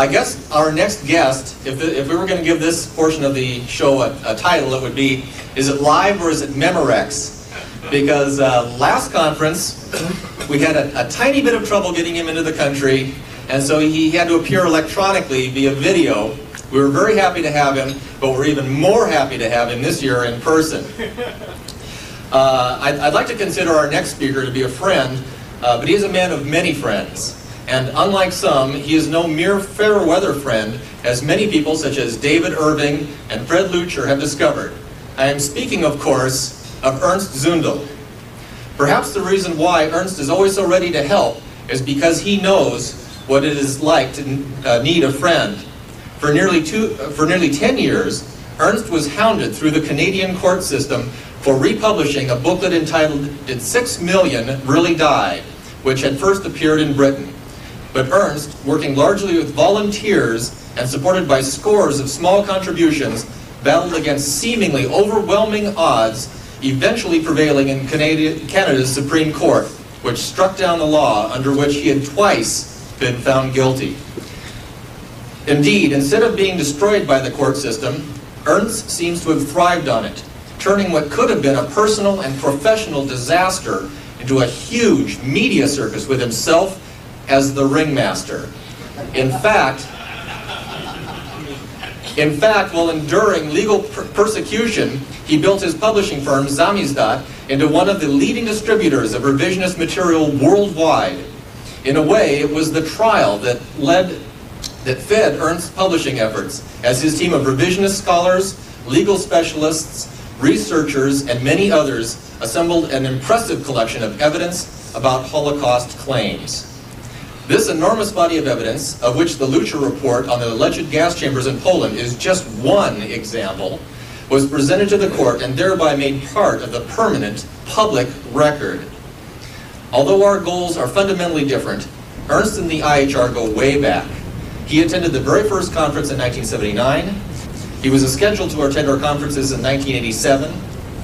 I guess our next guest, if, if we were going to give this portion of the show a, a title, it would be, is it live or is it Memorex? Because uh, last conference, we had a, a tiny bit of trouble getting him into the country, and so he had to appear electronically via video. We were very happy to have him, but we're even more happy to have him this year in person. Uh, I'd, I'd, like to consider our next speaker to be a friend, uh, but he is a man of many friends. And unlike some, he is no mere fair weather friend, as many people such as David Irving and Fred Leuchter have discovered. I am speaking, of course, of Ernst Zundel. Perhaps the reason why Ernst is always so ready to help is because he knows what it is like to uh, need a friend. For nearly, two, for nearly 10 years, Ernst was hounded through the Canadian court system for republishing a booklet entitled Did Six Million Really Die, which had first appeared in Britain. But Ernst, working largely with volunteers and supported by scores of small contributions, battled against seemingly overwhelming odds, eventually prevailing in Canada's Supreme Court, which struck down the law under which he had twice been found guilty. Indeed, instead of being destroyed by the court system, Ernst seems to have thrived on it, turning what could have been a personal and professional disaster into a huge media circus with himself as the ringmaster. In fact, in fact, while enduring legal per persecution, he built his publishing firm, Samizdat, into one of the leading distributors of revisionist material worldwide. In a way, it was the trial that led that fed Ernst's publishing efforts, as his team of revisionist scholars, legal specialists, researchers, and many others assembled an impressive collection of evidence about Holocaust claims. This enormous body of evidence, of which the Leuchter report on the alleged gas chambers in Poland is just one example, was presented to the court and thereby made part of the permanent public record. Although our goals are fundamentally different, Ernst and the IHR go way back. He attended the very first conference in 1979. He was scheduled to attend our conferences in 1987,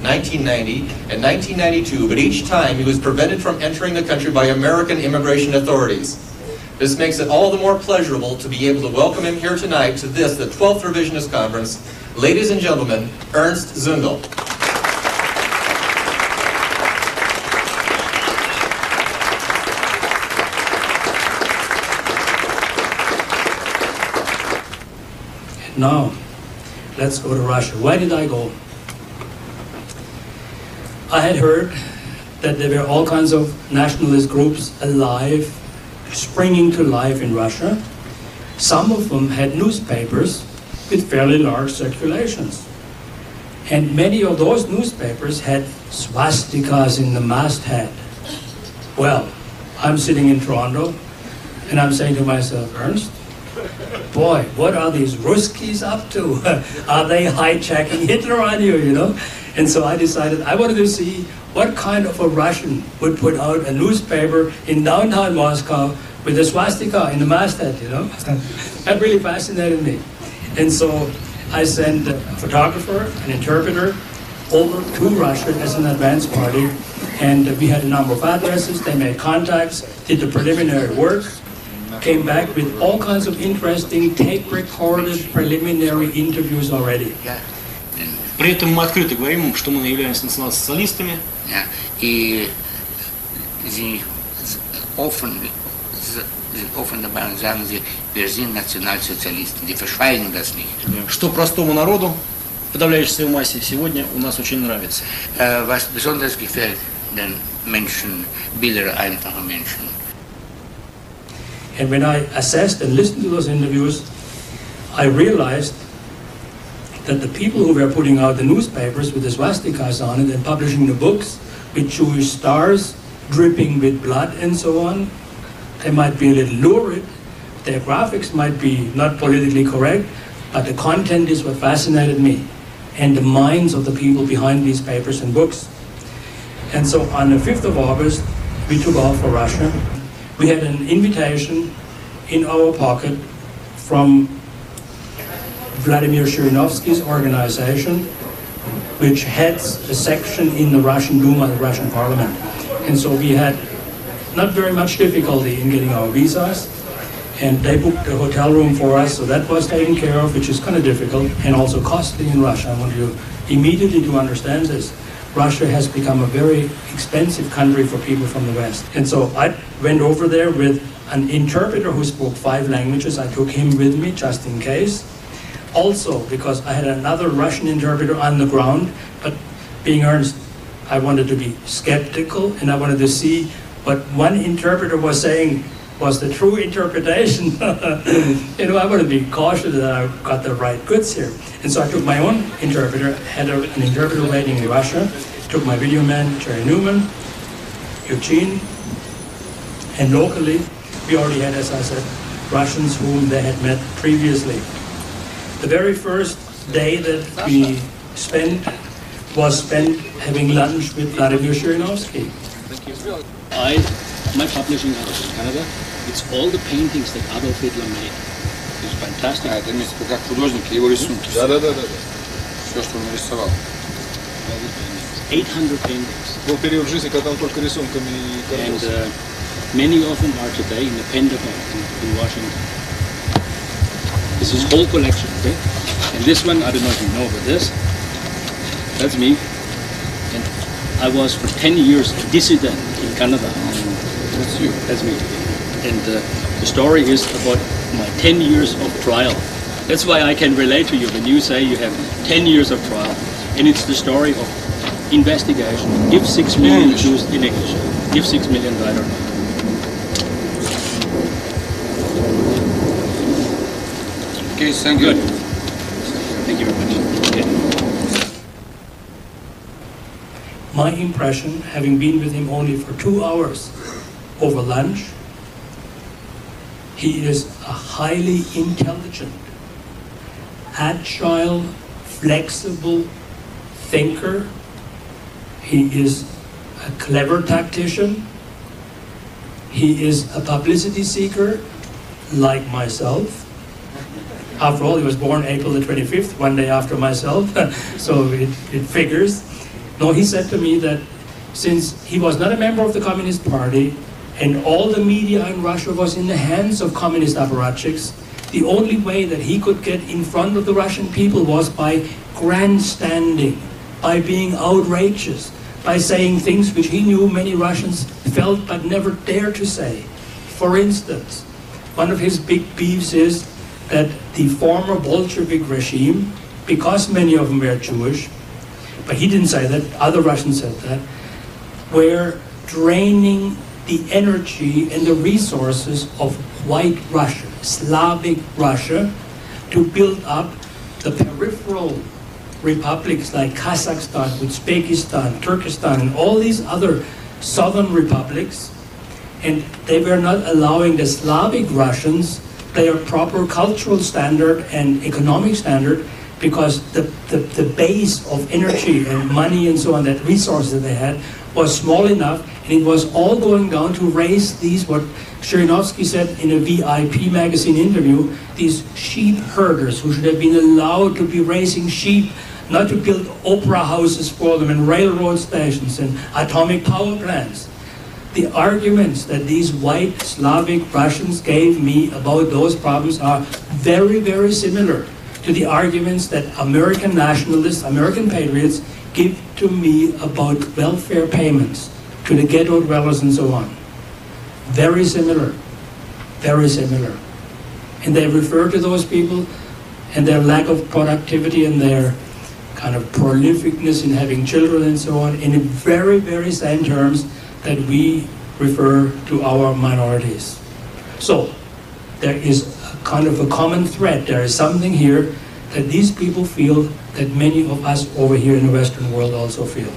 1990, and 1992, but each time he was prevented from entering the country by American immigration authorities. This makes it all the more pleasurable to be able to welcome him here tonight to this, the 12th Revisionist Conference. Ladies and gentlemen, Ernst Zundel. Now, let's go to Russia. Why did I go? I had heard that there were all kinds of nationalist groups alive springing to life in Russia. Some of them had newspapers with fairly large circulations. And many of those newspapers had swastikas in the masthead. Well, I'm sitting in Toronto and I'm saying to myself, Ernst, boy, what are these Ruskies up to? are they hijacking Hitler on you, you know? And so I decided I wanted to see what kind of a Russian would put out a newspaper in downtown Moscow with a swastika in the masthead, you know? that really fascinated me. And so I sent a photographer, an interpreter, over to Russia as an advance party. And we had a number of addresses, they made contacts, did the preliminary work, came back with all kinds of interesting tape-recorded preliminary interviews already. При этом мы открыто говорим, что мы являемся национал-социалистами. И sie offen, offen dabei und sagen sie, wir sind Nationalsozialisten. Die verschweigen das nicht. Что простому народу, подавляющей массе, сегодня у нас очень нравится. Was besonders gefällt den Menschen, Bilder einfacher Menschen. And when I assessed and listened to those interviews, I realized that the people who were putting out the newspapers with the swastikas on it and publishing the books with Jewish stars dripping with blood and so on, they might be a little lurid, their graphics might be not politically correct, but the content is what fascinated me and the minds of the people behind these papers and books. And so on the 5th of August, we took off for Russia. We had an invitation in our pocket from Vladimir Zhirinovsky's organization, which heads a section in the Russian Duma, the Russian parliament. And so we had not very much difficulty in getting our visas. and they booked a hotel room for us, so that was taken care of, which is kind of difficult and also costly in Russia. I want you immediately to understand this. Russia has become a very expensive country for people from the West. And so I went over there with an interpreter who spoke five languages. I took him with me just in case. Also, because I had another Russian interpreter on the ground, but being earnest, I wanted to be skeptical and I wanted to see what one interpreter was saying was the true interpretation. you know, I wanted to be cautious that I got the right goods here. And so I took my own interpreter, had an interpreter waiting in Russia, took my video man, Jerry Newman, Eugene, and locally, we already had, as I said, Russians whom they had met previously. The very first day that we spent was spent having lunch with Vladimir Zhirinovsky. I, my publishing house in Canada, it's all the paintings that Adolf Hitler made. It's fantastic. I это it's как художник, его рисунки. Да, да, да, да. Все, что он нарисовал. 800 paintings. Был период жизни, когда он только рисунками и And uh, many of them are today in the Pentagon in, in Washington. This is whole collection, okay? And this one, I don't know if you know, but this, that's me. And I was for 10 years a dissident in Canada. That's you. That's me. And uh, the story is about my 10 years of trial. That's why I can relate to you when you say you have 10 years of trial. And it's the story of investigation. Give 6 million Jews in English. Give 6 million I don't know. Okay, thank you. Good. Thank you very much. My impression, having been with him only for two hours over lunch, he is a highly intelligent, agile, flexible thinker. He is a clever tactician. He is a publicity seeker, like myself. After all, he was born April the 25th, one day after myself, so it, it figures. No, he said to me that since he was not a member of the Communist Party and all the media in Russia was in the hands of communist apparatchiks, the only way that he could get in front of the Russian people was by grandstanding, by being outrageous, by saying things which he knew many Russians felt but never dared to say. For instance, one of his big beefs is that the former Bolshevik regime, because many of them were Jewish, but he didn't say that, other Russians said that, were draining the energy and the resources of white Russia, Slavic Russia, to build up the peripheral republics like Kazakhstan, Uzbekistan, Turkestan, and all these other southern republics. And they were not allowing the Slavic Russians their proper cultural standard and economic standard because the, the, the base of energy and money and so on, that resources that they had, was small enough, and it was all going down to raise these, what Zhirinovsky said in a VIP magazine interview, these sheep herders who should have been allowed to be raising sheep, not to build opera houses for them and railroad stations and atomic power plants. The arguments that these white Slavic Russians gave me about those problems are very, very similar to the arguments that American nationalists, American patriots, give to me about welfare payments to the ghetto dwellers and so on. Very similar. Very similar. And they refer to those people and their lack of productivity and their kind of prolificness in having children and so on in very, very same terms that we refer to our minorities. So there is a kind of a common thread. There is something here that these people feel that many of us over here in the Western world also feel.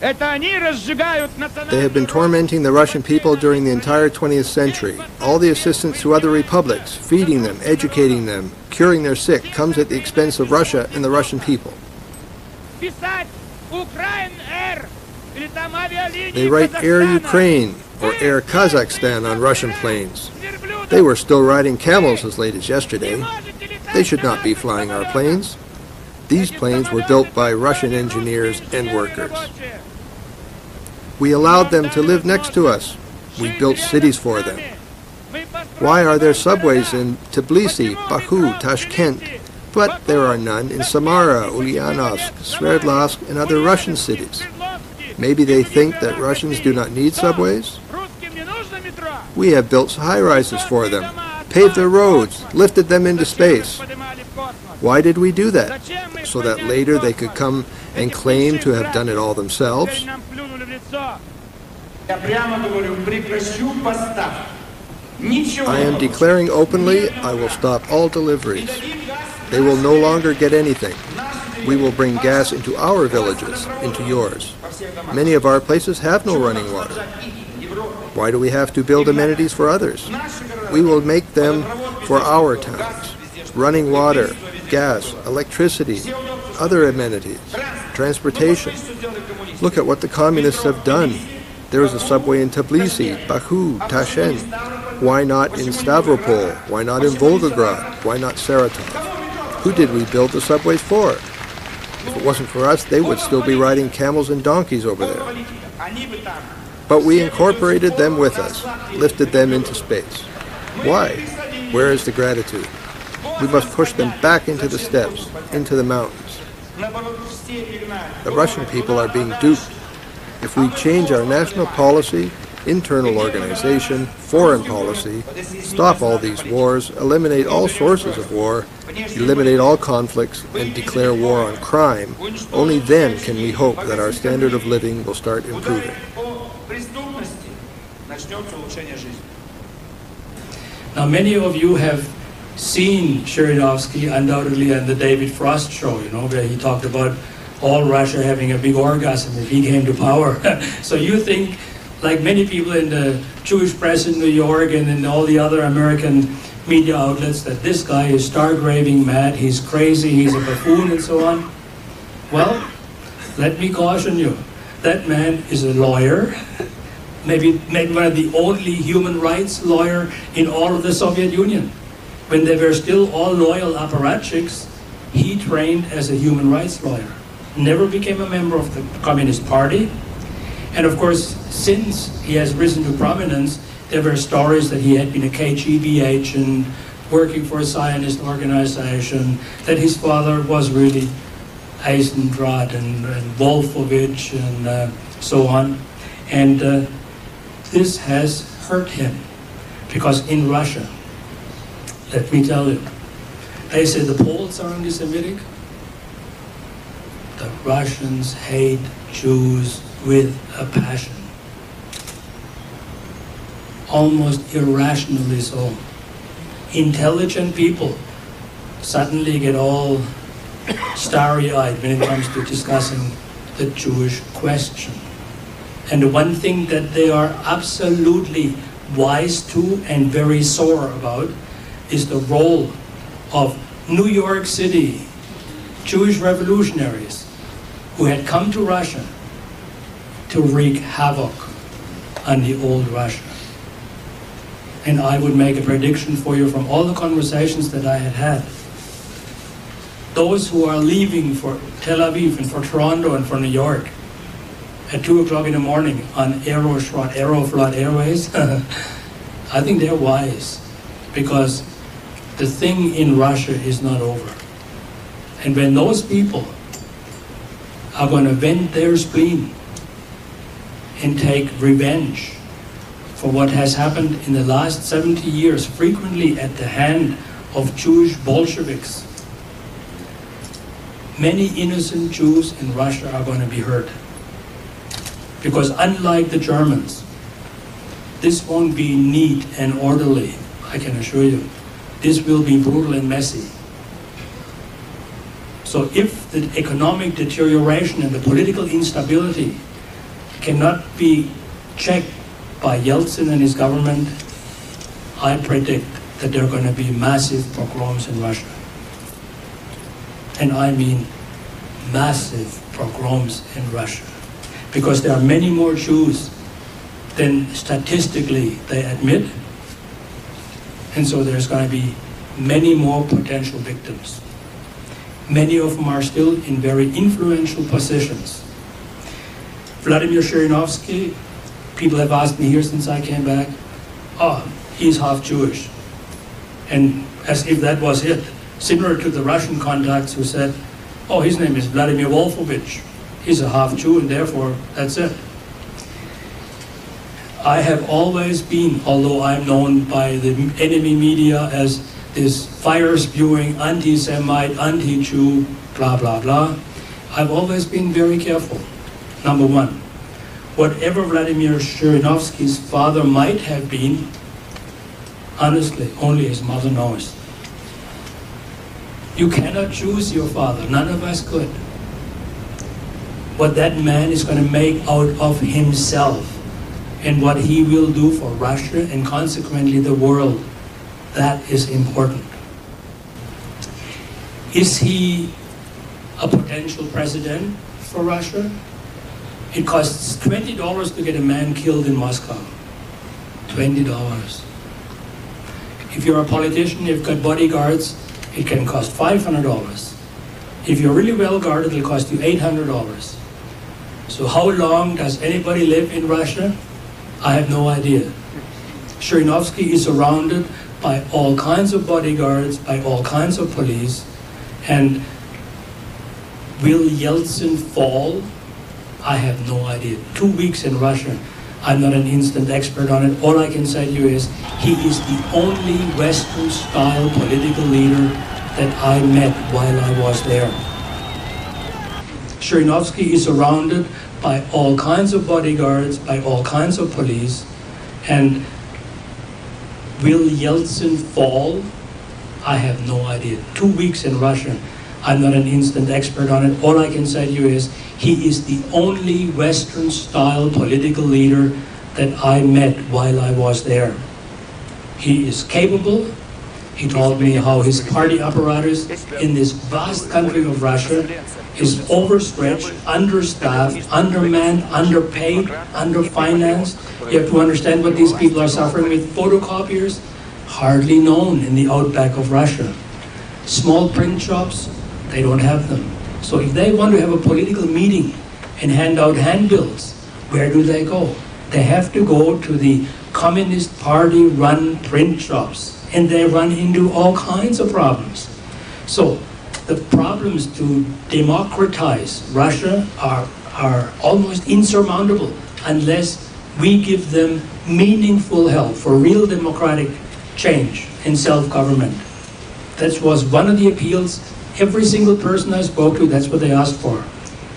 They have been tormenting the Russian people during the entire 20th century. All the assistance to other republics, feeding them, educating them, curing their sick, comes at the expense of Russia and the Russian people. They write Air Ukraine or Air Kazakhstan on Russian planes. They were still riding camels as late as yesterday. They should not be flying our planes. These planes were built by Russian engineers and workers. We allowed them to live next to us. We built cities for them. Why are there subways in Tbilisi, Baku, Tashkent, but there are none in Samara, Ulyanovsk, Sverdlovsk, and other Russian cities? Maybe they think that Russians do not need subways? We have built high-rises for them, paved their roads, lifted them into space. Why did we do that? So that later they could come and claim to have done it all themselves? I am declaring openly I will stop all deliveries. They will no longer get anything. We will bring gas into our villages, into yours. Many of our places have no running water. Why do we have to build amenities for others? We will make them for our towns. Running water, gas, electricity, other amenities, transportation. Look at what the communists have done. There is a subway in Tbilisi, Baku, Tashkent. Why not in Stavropol? Why not in Volgograd? Why not Saratov? Who did we build the subways for? If it wasn't for us, they would still be riding camels and donkeys over there. But we incorporated them with us, lifted them into space. Why? Where is the gratitude? We must push them back into the steppes, into the mountains. The Russian people are being duped. If we change our national policy, internal organization, foreign policy, stop all these wars, eliminate all sources of war, eliminate all conflicts, and declare war on crime, only then can we hope that our standard of living will start improving. Now, many of you have seen Zhirinovsky undoubtedly on the David Frost show, you know, where he talked about all Russia having a big orgasm if he came to power. so you think, like many people in the Jewish press in New York and in all the other American media outlets, that this guy is stark raving mad, he's crazy, he's a buffoon, and so on. Well, let me caution you. That man is a lawyer, maybe, maybe one of the only human rights lawyer in all of the Soviet Union. When they were still all loyal apparatchiks, he trained as a human rights lawyer. Never became a member of the Communist Party. And of course, since he has risen to prominence, there were stories that he had been a KGB agent, working for a Zionist organization, that his father was really Eisendrath and, and Wolfowitz and uh, so on. And uh, this has hurt him because in Russia, let me tell you, they say the Poles are anti-Semitic. The Russians hate Jews with a passion. Almost irrationally so. Intelligent people suddenly get all starry-eyed when it comes to discussing the Jewish question. And the one thing that they are absolutely wise to and very sore about is the role of New York City Jewish revolutionaries who had come to Russia to wreak havoc on the old Russia. And I would make a prediction for you from all the conversations that I had had. Those who are leaving for Tel Aviv and for Toronto and for New York at 2 o'clock in the morning on Aeroflot, Aeroflot Airways, I think they're wise because the thing in Russia is not over. And when those people are going to vent their spleen and take revenge for what has happened in the last 70 years, frequently at the hand of Jewish Bolsheviks, many innocent Jews in Russia are going to be hurt. Because unlike the Germans, this won't be neat and orderly, I can assure you. This will be brutal and messy. So if the economic deterioration and the political instability cannot be checked by Yeltsin and his government, I predict that there are going to be massive pogroms in Russia. And I mean massive pogroms in Russia. Because there are many more Jews than statistically they admit. And so there's going to be many more potential victims. Many of them are still in very influential positions. Vladimir Zhirinovsky, people have asked me here since I came back, oh, he's half Jewish. And as if that was it, similar to the Russian contacts who said, oh, his name is Vladimir Wolfovich. He's a half Jew, and therefore that's it. I have always been, although I'm known by the enemy media as this fire spewing anti Semite, anti Jew, blah, blah, blah, I've always been very careful. Number one, whatever Vladimir Zhirinovsky's father might have been, honestly, only his mother knows. You cannot choose your father, none of us could. What that man is going to make out of himself and what he will do for Russia and consequently the world. That is important. Is he a potential president for Russia? It costs $20 to get a man killed in Moscow. $20. If you're a politician, you've got bodyguards, it can cost $500. If you're really well guarded, it'll cost you $800. So how long does anybody live in Russia? I have no idea. Zhirinovsky is surrounded by all kinds of bodyguards, by all kinds of police, and will Yeltsin fall? I have no idea. Two weeks in Russia. I'm not an instant expert on it. All I can say to you is he is the only Western style political leader that I met while I was there. Zhirinovsky is surrounded by all kinds of bodyguards, by all kinds of police, and will Yeltsin fall? I have no idea. Two weeks in Russia. I'm not an instant expert on it. All I can say to you is he is the only Western style political leader that I met while I was there. He is capable. He told me how his party apparatus in this vast country of Russia is overstretched, understaffed, undermanned, underpaid, underfinanced. You have to understand what these people are suffering with. Photocopiers, hardly known in the outback of Russia. Small print shops, they don't have them. So if they want to have a political meeting and hand out handbills, where do they go? They have to go to the Communist Party run print shops and they run into all kinds of problems. So the problems to democratize Russia are, are almost insurmountable unless we give them meaningful help for real democratic change and self-government. That was one of the appeals. Every single person I spoke to, that's what they asked for.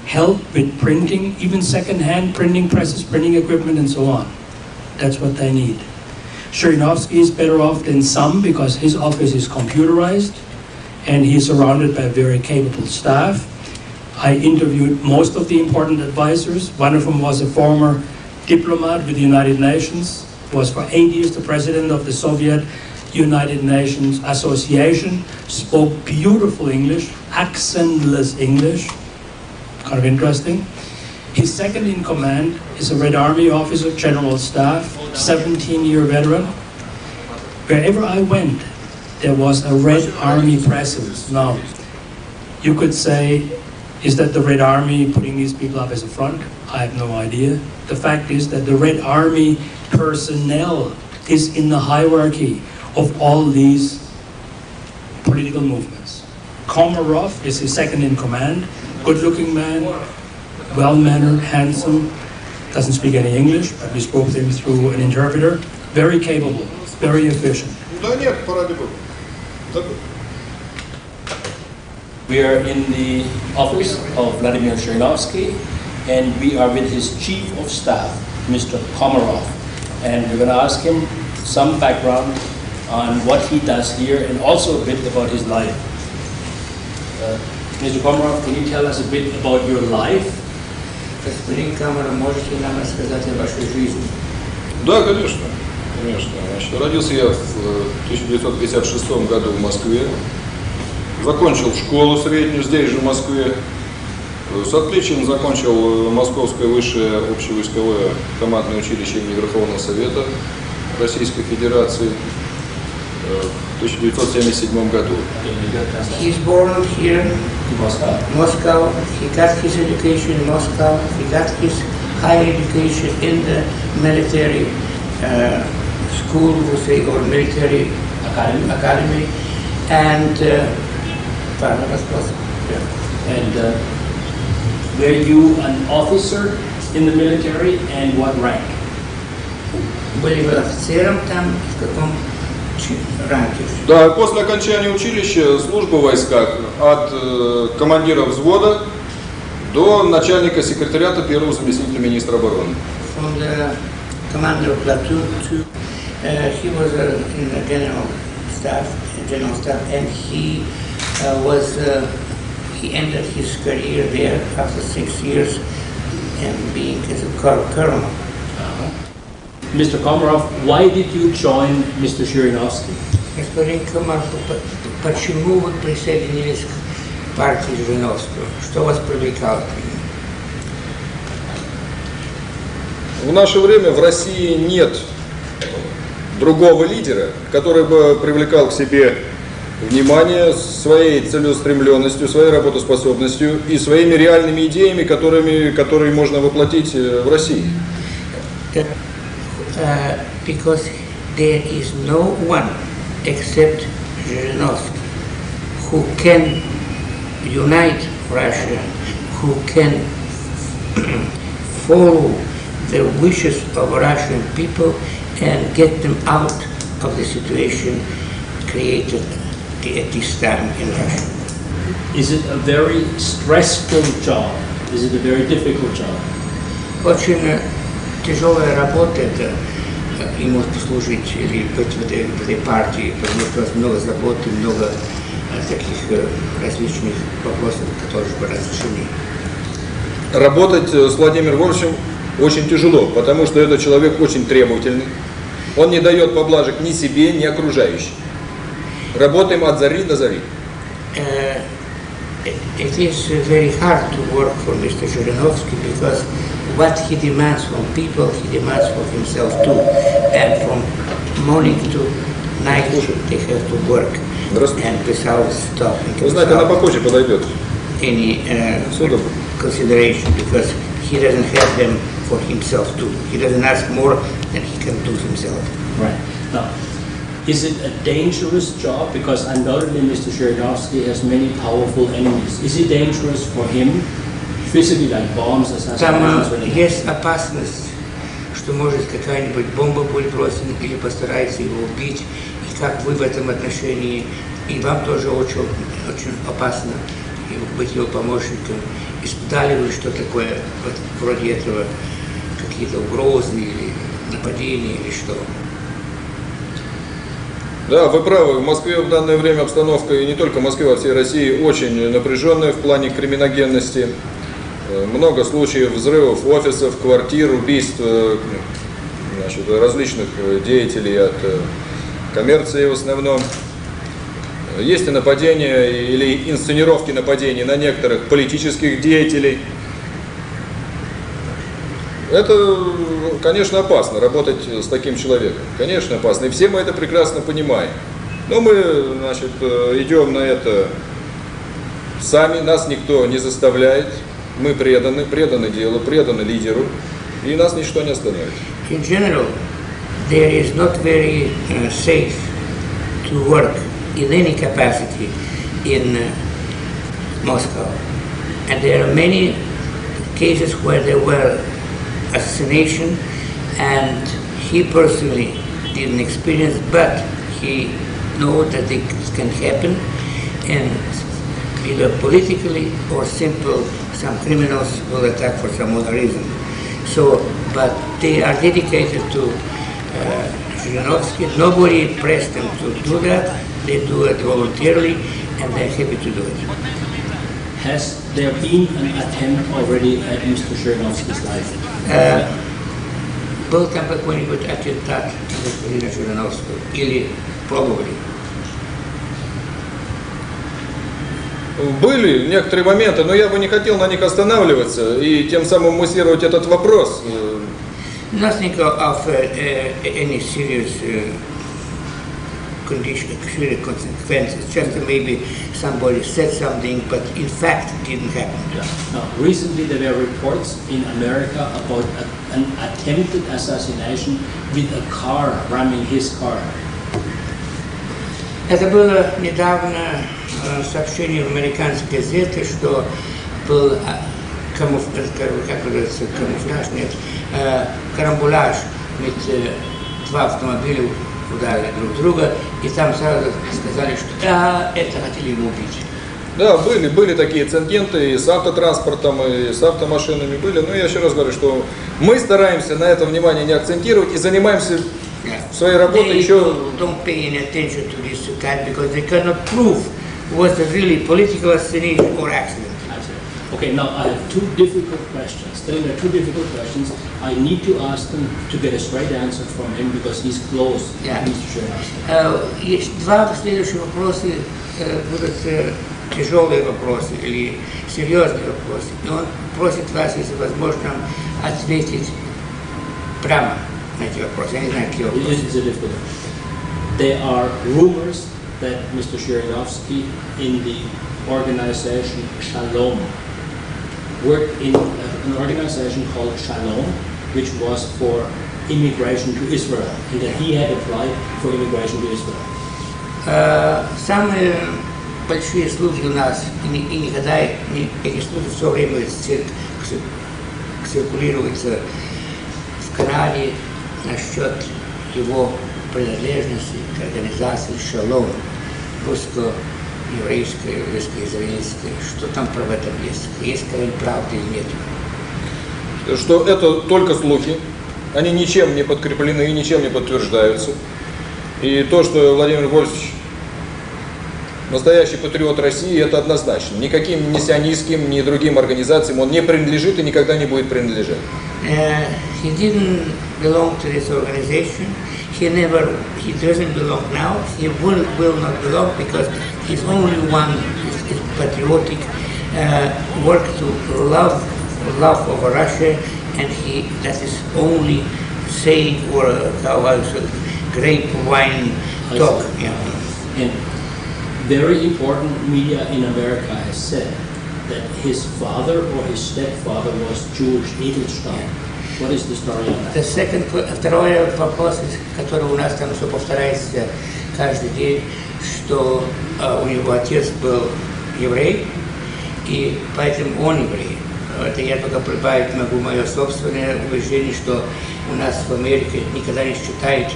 Help with printing, even second-hand printing presses, printing equipment, and so on. That's what they need. Zhirinovsky is better off than some because his office is computerized and he's surrounded by very capable staff. I interviewed most of the important advisors. One of them was a former diplomat with the United Nations, was for eight years the president of the Soviet United Nations Association, spoke beautiful English, accentless English, kind of interesting. His second in command is a Red Army officer, general staff, 17-year veteran. Wherever I went, there was a Red Army presence. Now, you could say, is that the Red Army putting these people up as a front? I have no idea. The fact is that the Red Army personnel is in the hierarchy of all these political movements. Komarov is his second in command, good-looking man, well-mannered, handsome, doesn't speak any English, but we spoke to him through an interpreter, very capable, very efficient. We are in the office of Vladimir Zhirinovsky, and we are with his chief of staff, Mr. Komarov. And we're going to ask him some background on what he does here and also a bit about his life. Uh, Mr. Komarov, can you tell us a bit about your life? Господин Камера, можете нам рассказать о вашей жизни? Да, конечно. Конечно. Значит, родился я в э, 1956 году в Москве. Закончил школу среднюю здесь же, в Москве. Э, С отличием закончил э, Московское высшее общевойсковое командное училище имени Верховного Совета Российской Федерации э, в 1977 году. He's born here, Moscow. He got his education in Moscow. He got his higher education in the military uh, school, we say, or military Academy. academy, and uh, farmer was possible. And uh, were you an officer in the military and what rank? Были вы офицером там, в каком Да, после окончания училища службы в войсках от э, командира взвода до начальника секретариата первого заместителя министра обороны. He ended his career there after six years and being as a colonel. Mr. Komarov, why did you join Mr. Shirinovsky? Господин Комар, по- по- почему вы присоединились к партии Жириновского? Что вас привлекало к нему? В наше время в России нет другого лидера, который бы привлекал к себе внимание своей целеустремленностью, своей работоспособностью и своими реальными идеями, которыми, которые можно воплотить э, в России. that uh, because there is no one except Zhirinovsky who can unite Russia, who can follow the wishes of Russian people and get them out of the situation created at this time in Russia. Is it a very stressful job? Is it a very difficult job? Очень э, тяжелая работа это Э, ему служить или быть в этой, этой партии, потому что у вас много забот и много э, таких э, различных вопросов, которые бы разрешены. Работать э, с Владимиром Воровичем очень тяжело, потому что этот человек очень требовательный. Он не дает поблажек ни себе, ни окружающим. Работаем от зари до зари. Uh, it it is uh, very hard to work for Mr. Zhirinovsky because what he demands from people, he demands for himself too. And from morning to night, they have to work. Здравствуйте. And without stopping. Вы знаете, она without попозже подойдет. any uh, С удобом. consideration because he doesn't have them for himself too. He doesn't ask more than he can do himself. Right. Now, Is it a dangerous job? Because undoubtedly Mr. Shirinovsky has many powerful enemies. Is it dangerous for him, physically, like bombs, Там э, есть опасность, что может какая-нибудь бомба будет брошена или постарается его убить. И как вы в этом отношении, и вам тоже очень, очень опасно быть его помощником. Испытали вы что такое вот вроде этого, какие-то угрозы или нападения или что? Да, вы правы. В Москве в данное время обстановка, и не только в Москве, во всей России, очень напряженная в плане криминогенности. Э, Много случаев взрывов офисов, квартир, убийств э, значит, различных э, деятелей от коммерции в основном. Есть и нападения или инсценировки нападений на некоторых политических деятелей. Это, конечно, опасно работать с таким человеком. Конечно, опасно. И все мы это прекрасно понимаем. Но мы, значит, э, идем на это сами, нас никто не заставляет. Мы преданы, преданы делу, преданы лидеру, и нас ничто не остановит. In general, there is not very uh, safe to work in any capacity in uh, Moscow. And there are many cases where there were assassination and he personally didn't experience, but he know that it can happen and either politically or simple, some criminals will attack for some other reason. So, but they are dedicated to uh. Nobody pressed them to do that. They do it voluntarily and they're happy to do it. Has there been an attempt already at Mr. Zhirinovsky's life? Э, Был там какой-нибудь аттентат господина Жириновского? Или пробовали? Были некоторые моменты, но я бы не хотел на них останавливаться и тем самым муссировать этот вопрос. Nothing of uh, any serious uh, condition, serious consequences. Just maybe somebody said something, but in fact didn't happen. Now, recently there were reports in America about a, an attempted assassination with a car ramming his car. Это было недавно э, сообщение в американской газете, что был а, камуф, э, как как говорится, камуфляж, нет, э, карамбулаж, ведь э, два автомобиля ударили друг друга, и там сразу сказали, что да, это хотели его убить. Да, были, были такие инциденты и с автотранспортом, и с автомашинами были. Но я еще раз говорю, что мы стараемся на это внимание не акцентировать и занимаемся своей работой They еще don't, pay any attention to this because they cannot prove was really political assassination or accident. Okay, now I have two difficult questions. There are two difficult questions. I need to ask them to get a straight answer from him because he's close. Yeah. He's Два следующих вопроса будут тяжелые вопросы или серьезные вопросы. И он просит вас, если возможно, ответить прямо на эти вопросы. Я не знаю, какие вопросы. There are rumors that Mr. Zhirinovsky in the organization Shalom worked in an organization called Shalom, which was for immigration to Israel, and that he had applied for immigration to Israel. Э, Самые большие слухи у нас, и, ни- и никогда не- эти слухи все время цир- цир- циркулируются в канале насчет его принадлежности к организации «Шалом», русско-еврейской, русско-израильской. Что там про этом есть? Есть какая правда или нет? что это только слухи, они ничем не подкреплены и ничем не подтверждаются. И то, что Владимир Вольфович настоящий патриот России, это однозначно. Никаким ни сионистским, ни другим организациям он не принадлежит и никогда не будет принадлежать. Uh, he didn't belong to this organization. He never, he doesn't belong now. He will, will not belong because he's only one is, is patriotic, uh, work to love, love of Russia, and he, that is only saying or uh, how I say, grapevine I talk. see. Yeah. And very important media in America has said that his father or his stepfather was Jewish Edelstein. What is the story on that? The second, que- второй вопрос, который у нас там все повторяется каждый день, что э, у него отец был еврей, и поэтому он еврей. Это я только прибавить могу мое собственное убеждение, что у нас в Америке никогда не считают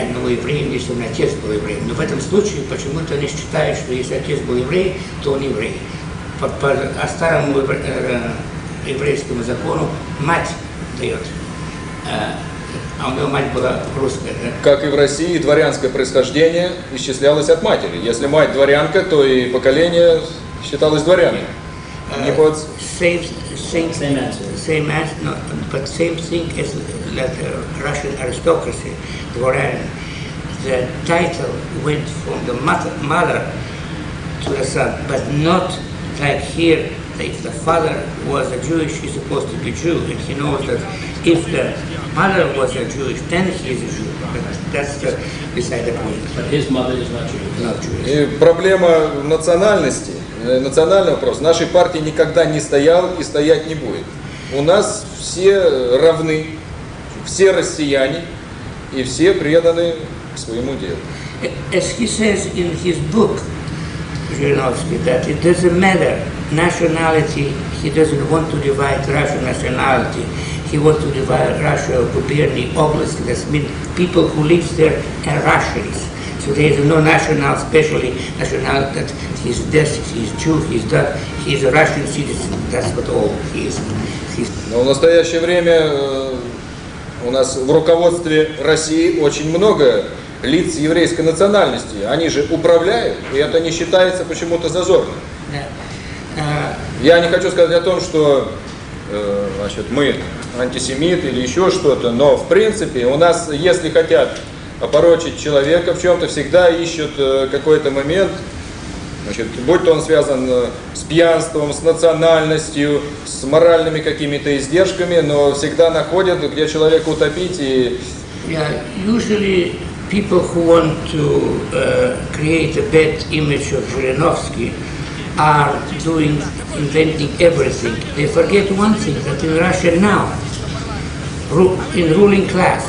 одного еврея, если он отец был евреем. Но в этом случае почему-то они считают, что если отец был еврей, то он еврей. По, по а старому евре- э, еврейскому закону мать дает. А, у него мать была русская, да? Как и в России, дворянское происхождение исчислялось от матери. Если мать дворянка, то и поколение считалось дворянами. Не по отцу. Same, same, Same answer. Same answer, no, but same thing as like uh, Russian aristocracy, dvoran. The title went from the mother, mother to the son, but not like here. If the father was a Jewish, he's supposed to be Jew, and he knows that if the mother was a Jewish, then he is a Jew. But that's the, beside the point. But his mother is not Jewish. Not Jewish. И проблема национальности, э, национальный вопрос нашей партии никогда не стоял и стоять не будет. У нас все равны, все россияне и все преданы своему делу. As he says in his book, Zhirinovsky, that it doesn't matter nationality, he doesn't want to divide Russian nationality. He wants to divide Russia, Gubernia, Oblast, that means people who live there are Russians. So there is no national, especially national that he's this, he's Jew, he's that, he's a Russian citizen. That's what all he is. He's Но в настоящее время э, у нас в руководстве России очень много лиц еврейской национальности. Они же управляют, и это не считается почему-то зазорным. Yeah. Я не хочу сказать о том, что э, значит, мы антисемиты или еще что-то, но в принципе у нас, если хотят опорочить человека в чем-то, всегда ищут э, какой-то момент, значит, будь то он связан э, с пьянством, с национальностью, с моральными какими-то издержками, но всегда находят, где человека утопить и Yeah, usually people who want to uh, create a bad image of Zhirinovsky are doing, inventing everything. They forget one thing, that in Russia now, ru- in ruling class,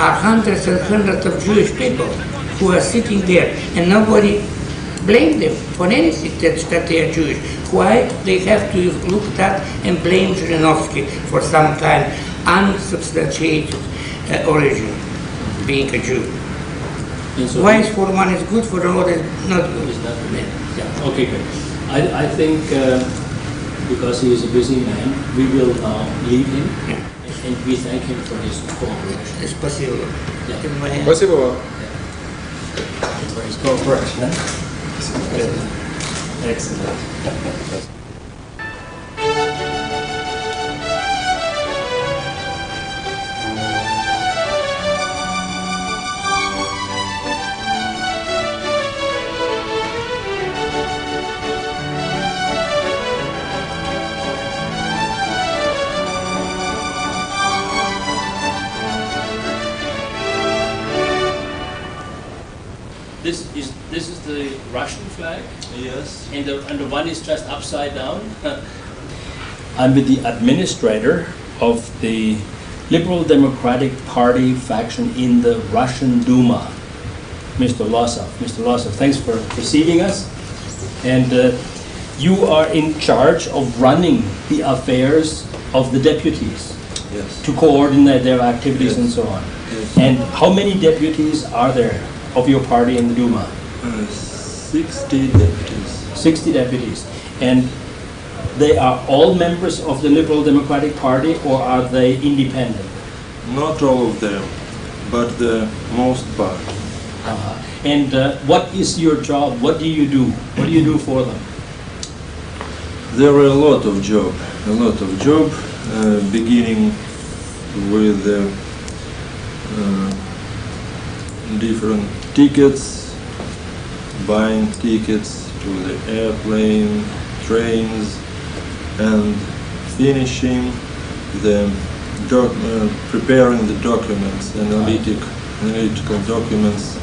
are hundreds and hundreds of Jewish people who are sitting there and nobody blame them for anything that, that they are Jewish. Why? They have to look at that and blame Zhirinovsky for some kind unsubstantiated uh, origin, being a Jew. Why is for one is good, for the other is not good? Is that- Yeah, okay, good. I, I think uh, because he is a busy man, we will now leave him Yeah. and we thank him for his cooperation. Спасибо. Yeah. Everybody- Спасибо вам. For his cooperation. eh? Excellent. And the, and the one is just upside down. I'm with the administrator of the Liberal Democratic Party faction in the Russian Duma, Mr. Losov. Mr. Losov, thanks for receiving us. And uh, you are in charge of running the affairs of the deputies Yes. to coordinate their activities and so on. Yes. And how many deputies are there of your party in the Duma? Uh, 60 deputies. 60 deputies. And they are all members of the Liberal Democratic Party or are they independent? Not all of them, but the most part. Uh-huh. And uh, what is your job? What do you do? What do you do for them? There are a lot of job, a lot of job, uh, beginning with uh, uh, different tickets, buying tickets to the airplane, trains, and finishing the doc- uh, preparing the documents, analytic, analytical documents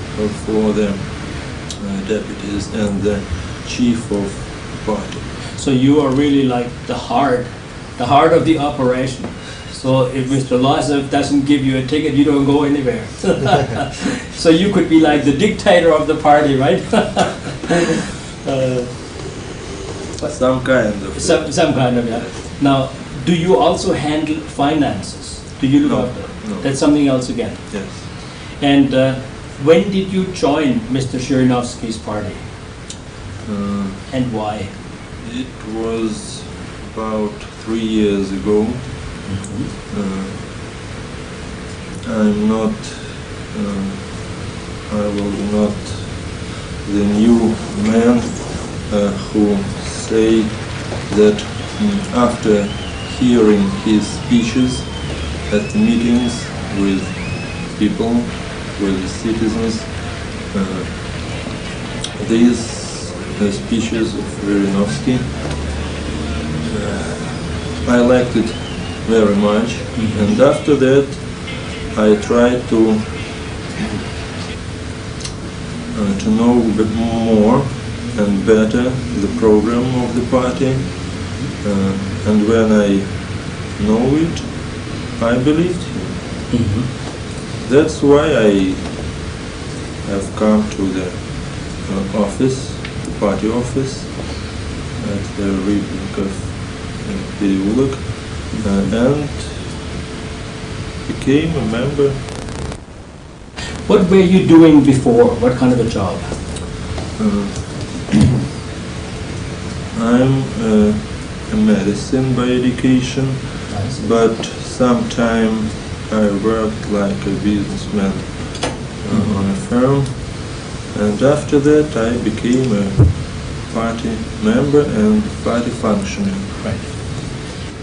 for- the uh, deputies and the chief of party. So you are really like the heart, the heart of the operation. So if Mr. Lozov doesn't give you a ticket, you don't go anywhere. so you could be like the dictator of the party, right? uh, Some kind of. Some, some kind of, yeah. Now, do you also handle finances? Do you look No, after? no. That's something else again. Yes. And uh, when did you join Mr. Zhirinovsky's party Uh, and why? it was about three years ago. Uh, I'm not. Uh, I was not the new man uh, who say that mm, after hearing his speeches at meetings with people, with citizens, uh, these uh, speeches of Zhirinovsky, uh, I liked it very much, and after that I tried to uh, to know a bit more and better the program of the party, uh, and when I know it, I believed him. That's why I have come to the uh, office, the party office, at the Rybnikov uh, переулок, uh, and became a member. What were you doing before? What kind of a job? Uh, I'm uh, a medicine by education, but sometime I worked like a businessman uh, on a firm, and after that I became a party member and party functionary. Right.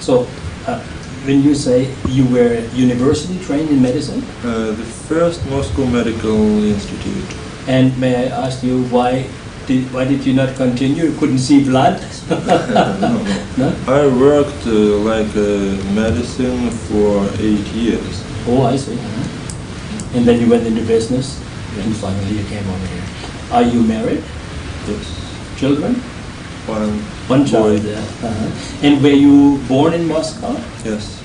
So, when you say you were university trained in medicine, Uh, the first Moscow Medical Institute. and may I ask you why did why did you not continue? You couldn't see blood? no, no. No? I worked uh, like uh, medicine for eight years. Oh, I see. And then you went into business. And finally you came over here. Are you married? Yes. Children? One. One boy. child there. Uh-huh. And were you born in Moscow? Yes.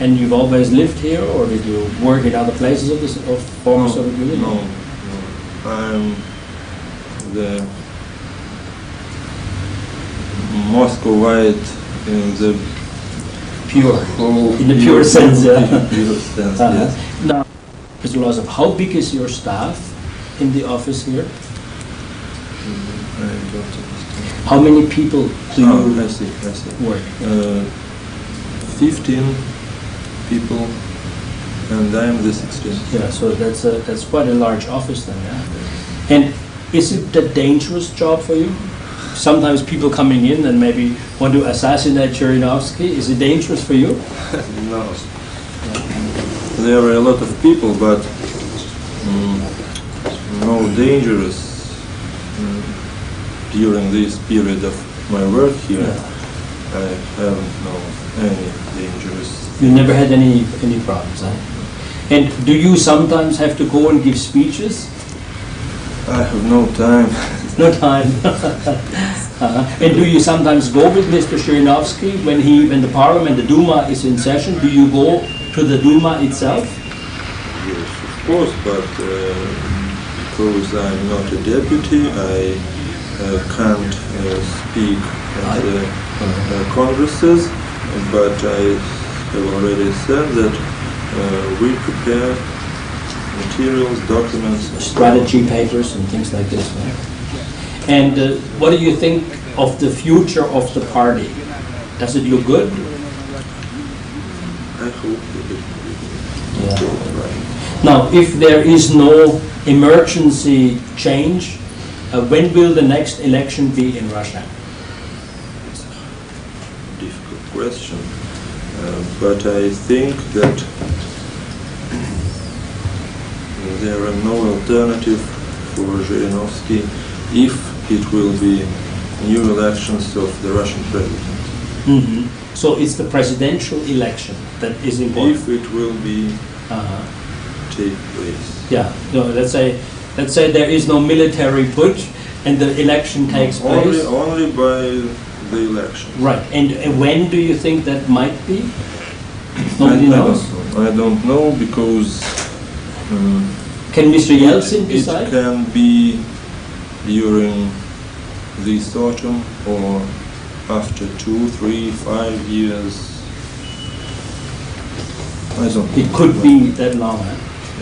And you've always lived here, or did you work in other places of the of former Soviet Union? No, no. I'm the Moscowite in the Pure. In the pure sense, yeah. pure sense, Uh-huh. yes. Now, Mr. Lozov, how big is your staff in the office here? I don't. How many people do Oh, I you see, I see. work? Uh, 15 people, and I'm the 16th. Yeah, so that's a, that's quite a large office then, yeah? And is it a dangerous job for you? Sometimes people coming in and maybe want to assassinate Zhirinovsky. Is it dangerous for you? No. There are a lot of people, but mm, no dangerous during this period of my work here. I haven't known any dangerous. You never had any, any problems, huh? And do you sometimes have to go and give speeches? I have no time. No time. Uh-huh. And do you sometimes go with Mr. Zhirinovsky when he, when the parliament, the Duma is in session? Do you go to the Duma itself? Yes, of course, but uh, because I'm not a deputy, I uh, can't uh, speak at the uh, congresses, but I have already said that uh, we prepare materials, documents. strategy papers and things like this. right? And uh, what do you think of the future of the party? Does it look good? I hope it right. Now, if there is no emergency change, uh, when will the next election be in Russia? difficult question, uh, but I think that there are no alternative for Zhirinovsky if it will be new elections of the Russian president. Mhm. So it's the presidential election that is important. If it will be Uh-huh. take place. Yeah, no, let's say, let's say there is no military putsch and the election takes Only, place. only by the election. Right, and uh, when do you think that might be? I, Nobody I knows. don't know. I don't know because um, Can Mr. Yeltsin It decide? can be during this autumn or after two, three, five years. I don't It could be that long.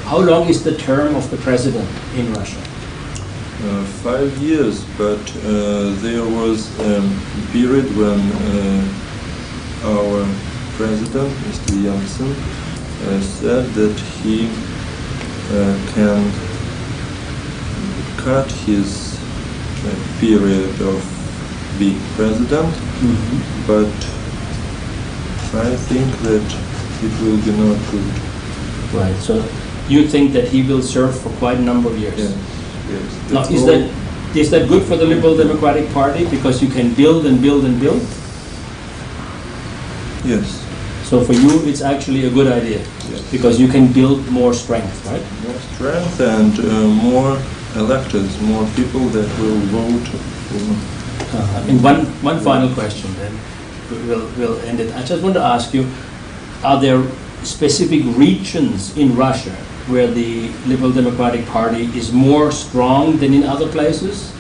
How long is the term of the president in Russia? Uh, five years, but uh, there was a period when uh, our president, Mr. Yeltsin, uh, said that he uh, can cut his uh, period of being president, but I think that it will be not good. Right, so you think that he will serve for quite a number of years? Yes, yes. Now, is that, is that good for the Liberal Democratic Party because you can build and build and build? Yes, So for you, it's actually a good idea yes. because you can build more strength, right? More strength and uh, more electors, more people that will vote for Uh, And one, one final question, then we'll, we'll end it. I just want to ask you, are there specific regions in Russia where the Liberal Democratic Party is more strong than in other places?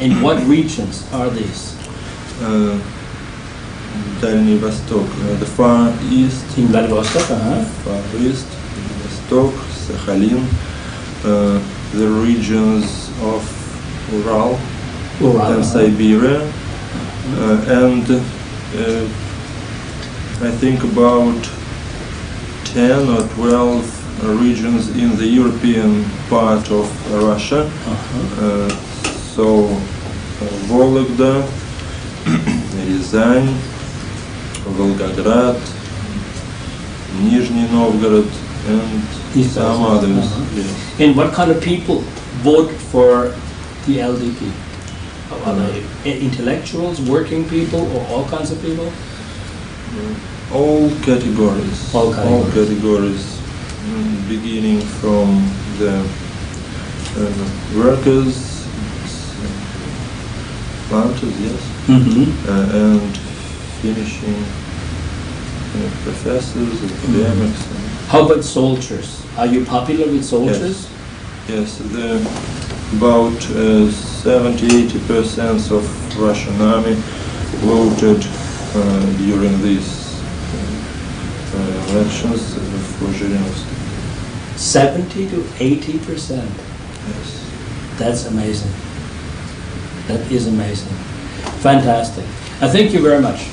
And what regions are these? uh, Дальний Восток, uh, the Far East, In Vladivostok, uh-huh. Far East, Восток, Sakhalin, uh, the regions of Ural Ural, and uh-huh. Siberia, uh, and uh, I think about 10 or 12 regions in the European part of Russia. -huh. so uh, Vologda, Ryazan, Volgograd, Nizhny Novgorod, and yes, some others. Uh -huh. yes. And what kind of people vote for the LDP? Are they intellectuals, working people, or all kinds of people? All categories. All categories. All categories beginning from the uh, workers, planters, yes, Mm-hmm. uh, and finishing uh, professors, academics. and- How about soldiers? Are you popular with soldiers? Yes, the, about uh, 70 80% of Russian army voted uh, during these uh, elections uh, for Zhirinovsky. 70 to 80 percent. Yes. That's amazing. That is amazing. Fantastic. I thank you very much.